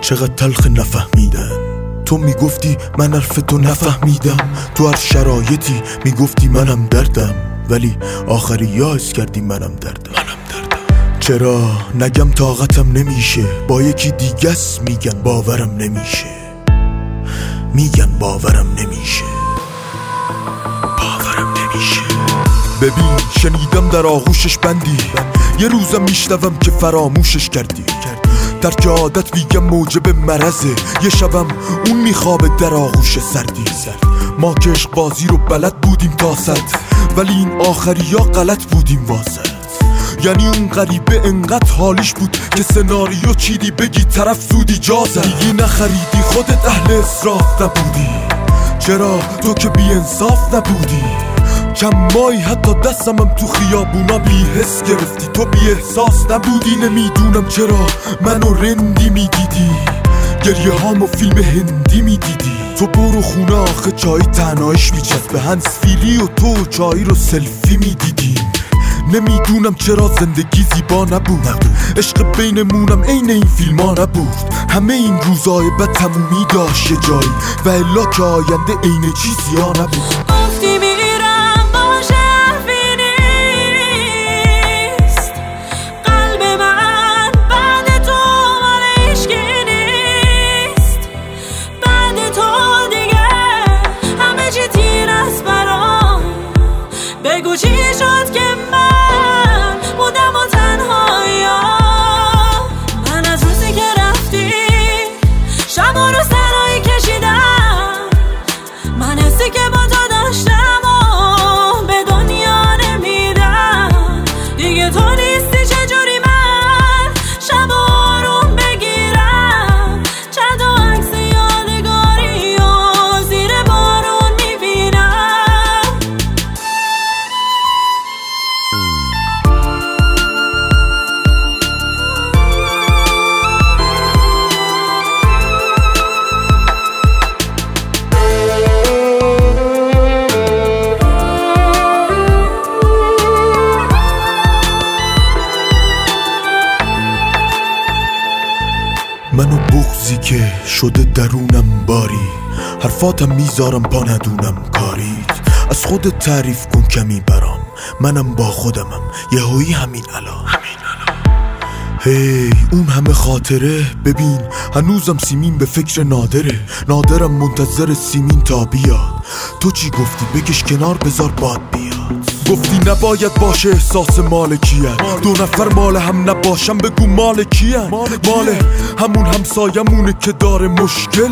چقدر تلخ نفهمیدن تو می‌گفتی من حرف تو نفهمیدم. تو هر شرایطی می‌گفتی منم دردم. ولی آخری یاس کردی منم دردم. چرا نگم طاقتم نمیشه؟ با یکی دیگس میگن باورم نمیشه. میگن باورم نمیشه. باورم نمیشه. ببین شنیدم در آغوشش بندی. یه روزم میشنوم که فراموشش کردی. که عادت میگم موجب مرزه یه شبم اون میخوابه در آغوش سردی. ما که بازی رو بلد بودیم تا صد ولی این آخری یا غلط بودیم واسه. یعنی اون غریبه انقدر حالیش بود که سناریو چیدی بگی طرف زودی جازه. دیگه نخریدی خودت اهل اصراف نبودی. چرا تو که بی انصاف نبودی؟ مایی حتی دستمم تو خیابونا بی حس گرفتی. تو بی احساس نبودی نمی‌دونم چرا. منو رندی می‌دیدی. گریه هامو فیلم هندی می‌دیدی. تو برو خونه آخه چای تنهایش میچست به هنس فیلی و تو چای رو سلفی می‌دیدی. نمی‌دونم چرا زندگی زیبا نبود. عشق بینمونم عین این فیلم ها نبود. همه این روزای بد تمومی داشت جایی. و الا که آینده عین چیزی ها نبود. منو بغزی که شده درونم باری. حرفاتم می‌ذارم پا ندونم کاریت. از خود تعریف کن کمی برام. منم با خودمم. یهویی همین الان. هی اون همه خاطره؟ ببین هنوزم سیمین به فکر نادره. نادرم منتظر سیمین تا بیاد. تو چی گفتی؟ بکش کنار بذار باد بیاد. گفتی نباید باشه احساس مال دو نفر مال هم نباشم بگو مال کیه؟ مال همون همسایمونه که داره مشکل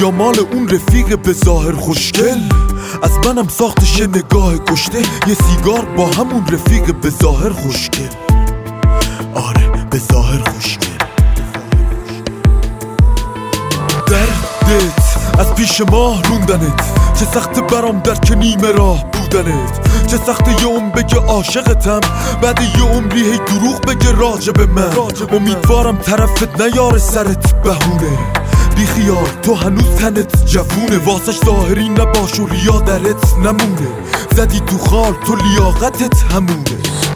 یا مال اون رفیق به ظاهر خوشگل؟ از منم ساختش نگاه کشته یه سیگار با همون رفیق به ظاهر خوشگل. آره به ظاهر خوشگل. دردت از پیش ماه روندنت. چه سخت برام در که نیمه راه؟ بودنت. چه سخت یه عمر بگه عاشقتم. بعد یه عمری هی دروغ بگه راجب من. امیدوارم طرفت نیاره سرت بهونه. بیخیال تو هنوز تنت جوونه. واسش ظاهری نباش و ریا درت نمونه. زدی تو خال تو لیاقتت همونه.